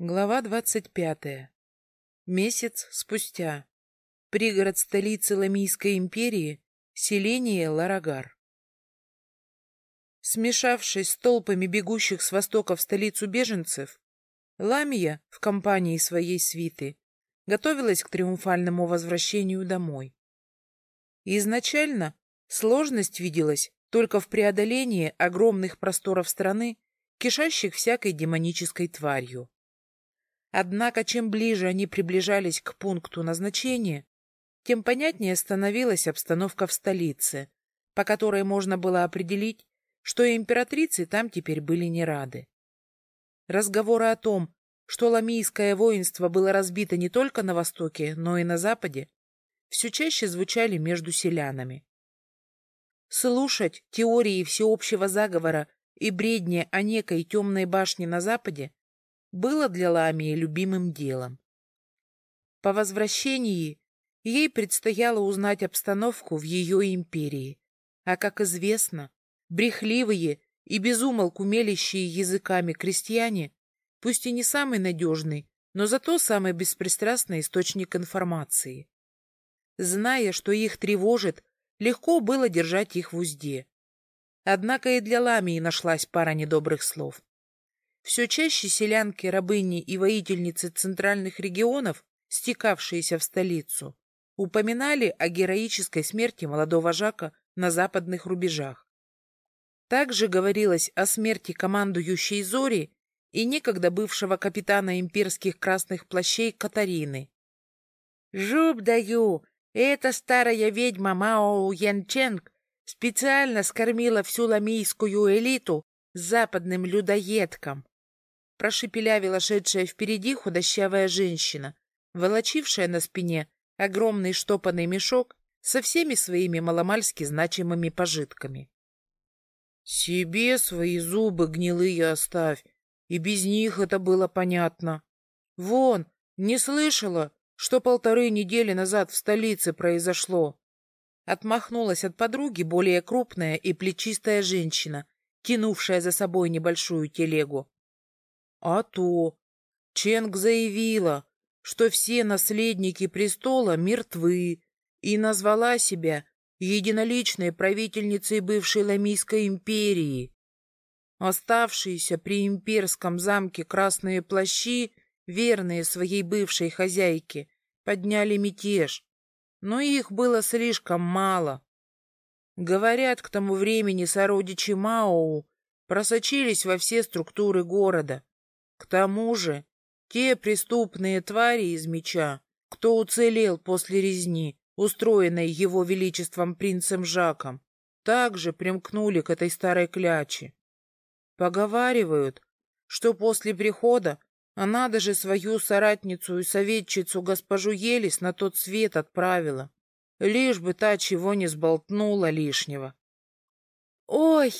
Глава двадцать пятая. Месяц спустя. Пригород столицы Ламийской империи, селение Ларагар. Смешавшись с толпами бегущих с востока в столицу беженцев, Ламия в компании своей свиты готовилась к триумфальному возвращению домой. Изначально сложность виделась только в преодолении огромных просторов страны, кишащих всякой демонической тварью. Однако, чем ближе они приближались к пункту назначения, тем понятнее становилась обстановка в столице, по которой можно было определить, что императрицы там теперь были не рады. Разговоры о том, что ламийское воинство было разбито не только на востоке, но и на западе, все чаще звучали между селянами. Слушать теории всеобщего заговора и бредни о некой темной башне на западе было для Ламии любимым делом. По возвращении ей предстояло узнать обстановку в ее империи, а, как известно, брехливые и безумолку мелящие языками крестьяне, пусть и не самый надежный, но зато самый беспристрастный источник информации. Зная, что их тревожит, легко было держать их в узде. Однако и для Ламии нашлась пара недобрых слов. Все чаще селянки, рабыни и воительницы центральных регионов, стекавшиеся в столицу, упоминали о героической смерти молодого Жака на западных рубежах. Также говорилось о смерти командующей Зори и некогда бывшего капитана имперских красных плащей Катарины. «Жуб даю! Эта старая ведьма Мао Янченг специально скормила всю ламийскую элиту западным людоедкам прошепелявила шедшая впереди худощавая женщина, волочившая на спине огромный штопанный мешок со всеми своими маломальски значимыми пожитками. — Себе свои зубы гнилые оставь, и без них это было понятно. Вон, не слышала, что полторы недели назад в столице произошло. Отмахнулась от подруги более крупная и плечистая женщина, тянувшая за собой небольшую телегу. А то Ченг заявила, что все наследники престола мертвы, и назвала себя единоличной правительницей бывшей Ламийской империи. Оставшиеся при имперском замке красные плащи, верные своей бывшей хозяйке, подняли мятеж, но их было слишком мало. Говорят, к тому времени сородичи Маоу просочились во все структуры города. К тому же, те преступные твари из меча, кто уцелел после резни, устроенной его величеством принцем Жаком, также примкнули к этой старой кляче. Поговаривают, что после прихода она даже свою соратницу и советчицу госпожу Елис на тот свет отправила, лишь бы та чего не сболтнула лишнего. — Ой,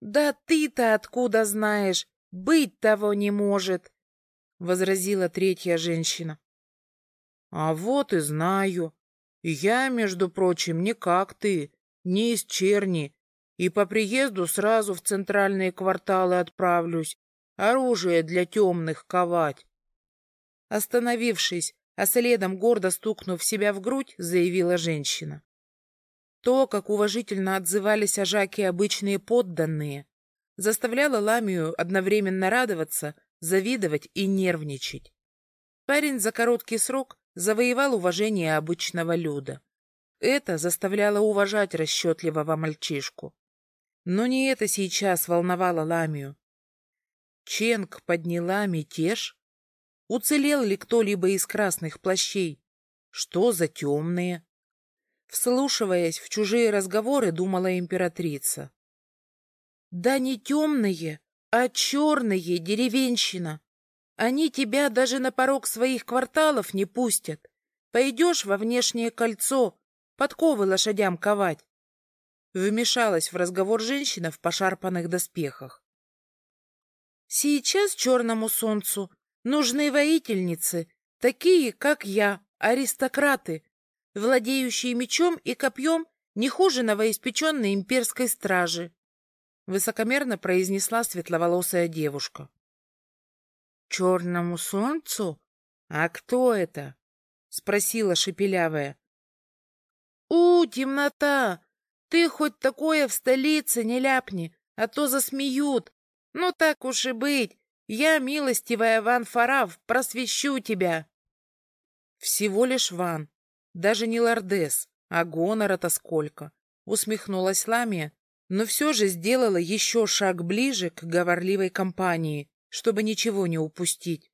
да ты-то откуда знаешь? Быть того не может, — возразила третья женщина. — А вот и знаю. Я, между прочим, не как ты, не из черни, и по приезду сразу в центральные кварталы отправлюсь, оружие для темных ковать. Остановившись, а следом гордо стукнув себя в грудь, заявила женщина. То, как уважительно отзывались о Жаке обычные подданные, заставляла Ламию одновременно радоваться, завидовать и нервничать. Парень за короткий срок завоевал уважение обычного люда. Это заставляло уважать расчетливого мальчишку. Но не это сейчас волновало Ламию. Ченг подняла мятеж? Уцелел ли кто-либо из красных плащей? Что за темные? Вслушиваясь в чужие разговоры, думала императрица. Да не темные, а черные, деревенщина. Они тебя даже на порог своих кварталов не пустят. Пойдешь во внешнее кольцо, подковы лошадям ковать. Вмешалась в разговор женщина в пошарпанных доспехах. Сейчас черному солнцу нужны воительницы, такие, как я, аристократы, владеющие мечом и копьем не хуже новоиспеченной имперской стражи. — высокомерно произнесла светловолосая девушка. Черному солнцу? А кто это? Спросила шепелявая. У, темнота! Ты хоть такое в столице не ляпни, а то засмеют. Ну так уж и быть, я, милостивая Ван Фарав, просвещу тебя. Всего лишь Ван, даже не лордес, а гонора-то сколько, усмехнулась Ламия, но все же сделала еще шаг ближе к говорливой компании, чтобы ничего не упустить.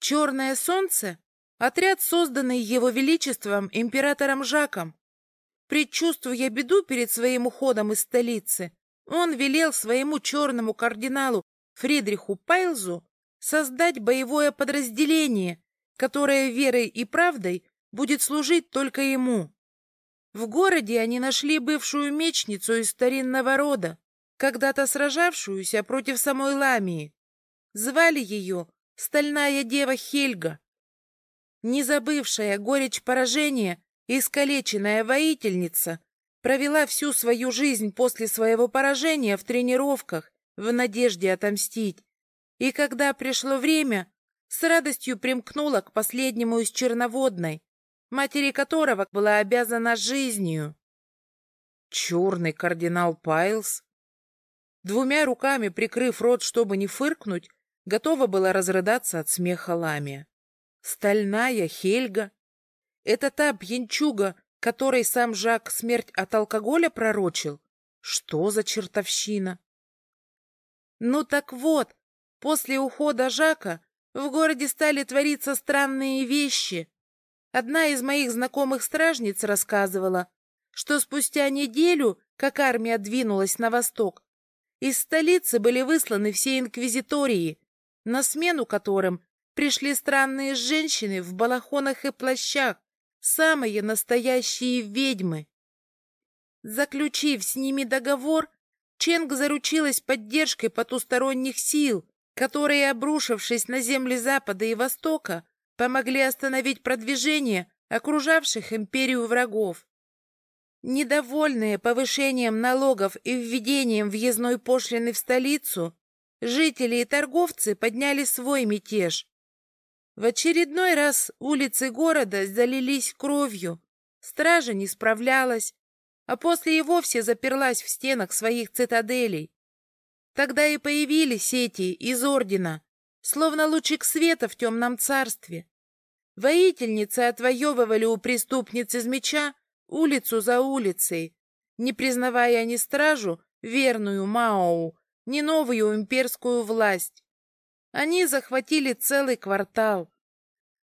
«Черное солнце — отряд, созданный его величеством императором Жаком. Предчувствуя беду перед своим уходом из столицы, он велел своему черному кардиналу Фридриху Пайлзу создать боевое подразделение, которое верой и правдой будет служить только ему. В городе они нашли бывшую мечницу из старинного рода, когда-то сражавшуюся против самой Ламии. Звали ее Стальная Дева Хельга. Не забывшая горечь поражения, искалеченная воительница провела всю свою жизнь после своего поражения в тренировках в надежде отомстить. И когда пришло время, с радостью примкнула к последнему из черноводной, матери которого была обязана жизнью. Черный кардинал Пайлс, двумя руками прикрыв рот, чтобы не фыркнуть, готова была разрыдаться от смеха Ламия. Стальная Хельга. Это та пьянчуга, которой сам Жак смерть от алкоголя пророчил? Что за чертовщина? Ну так вот, после ухода Жака в городе стали твориться странные вещи. Одна из моих знакомых стражниц рассказывала, что спустя неделю, как армия двинулась на восток, из столицы были высланы все инквизитории, на смену которым пришли странные женщины в балахонах и плащах, самые настоящие ведьмы. Заключив с ними договор, Ченг заручилась поддержкой потусторонних сил, которые, обрушившись на земли Запада и Востока, помогли остановить продвижение окружавших империю врагов. Недовольные повышением налогов и введением въездной пошлины в столицу, жители и торговцы подняли свой мятеж. В очередной раз улицы города залились кровью, стража не справлялась, а после и вовсе заперлась в стенах своих цитаделей. Тогда и появились эти из ордена, словно лучик света в темном царстве. Воительницы отвоевывали у преступниц из меча улицу за улицей, не признавая ни стражу, верную Маоу, ни новую имперскую власть. Они захватили целый квартал.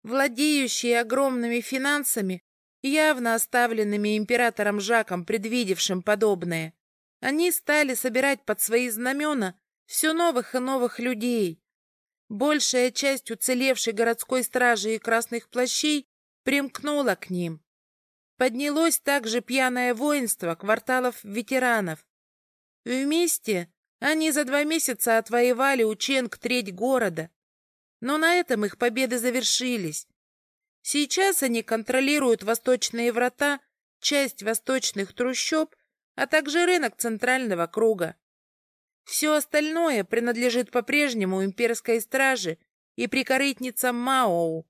Владеющие огромными финансами, явно оставленными императором Жаком, предвидевшим подобное, они стали собирать под свои знамена все новых и новых людей. Большая часть уцелевшей городской стражи и красных плащей примкнула к ним. Поднялось также пьяное воинство кварталов ветеранов. Вместе они за два месяца отвоевали у Ченг треть города. Но на этом их победы завершились. Сейчас они контролируют восточные врата, часть восточных трущоб, а также рынок центрального круга. Все остальное принадлежит по-прежнему имперской страже и прикорытницам Маоу.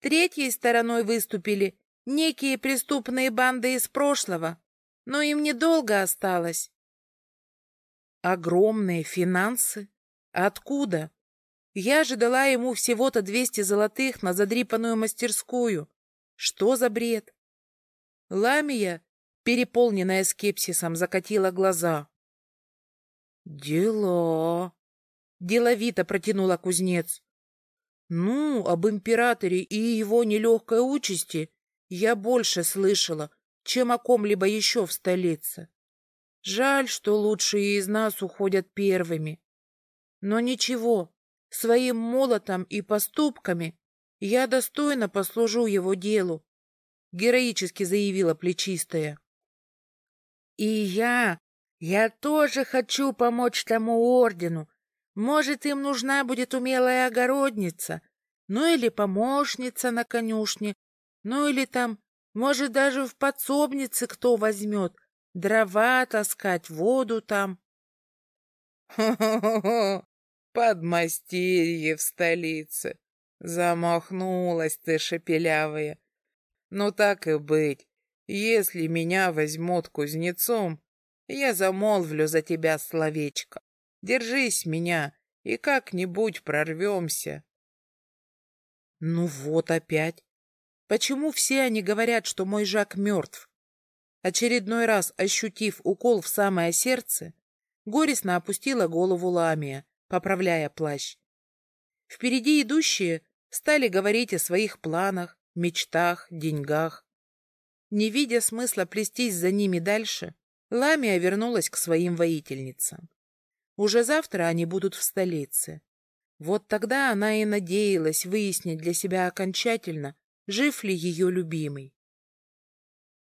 Третьей стороной выступили некие преступные банды из прошлого, но им недолго осталось. Огромные финансы? Откуда? Я же дала ему всего-то двести золотых на задрипанную мастерскую. Что за бред? Ламия, переполненная скепсисом, закатила глаза. «Дела!» — деловито протянула кузнец. «Ну, об императоре и его нелегкой участи я больше слышала, чем о ком-либо еще в столице. Жаль, что лучшие из нас уходят первыми. Но ничего, своим молотом и поступками я достойно послужу его делу, — героически заявила плечистая. — И я, я тоже хочу помочь тому ордену. Может, им нужна будет умелая огородница, ну или помощница на конюшне, ну или там, может, даже в подсобнице кто возьмет — дрова таскать, воду там. — Хо-хо-хо! Подмастерье в столице. Замахнулась ты, шепелявая. Ну так и быть, если меня возьмут кузнецом, я замолвлю за тебя словечко. Держись меня, и как-нибудь прорвемся. Ну вот опять. Почему все они говорят, что мой Жак мертв? Очередной раз ощутив укол в самое сердце, горестно опустила голову Ламия, поправляя плащ. Впереди идущие стали говорить о своих планах, мечтах, деньгах. Не видя смысла плестись за ними дальше, Ламия вернулась к своим воительницам. Уже завтра они будут в столице. Вот тогда она и надеялась выяснить для себя окончательно, жив ли ее любимый.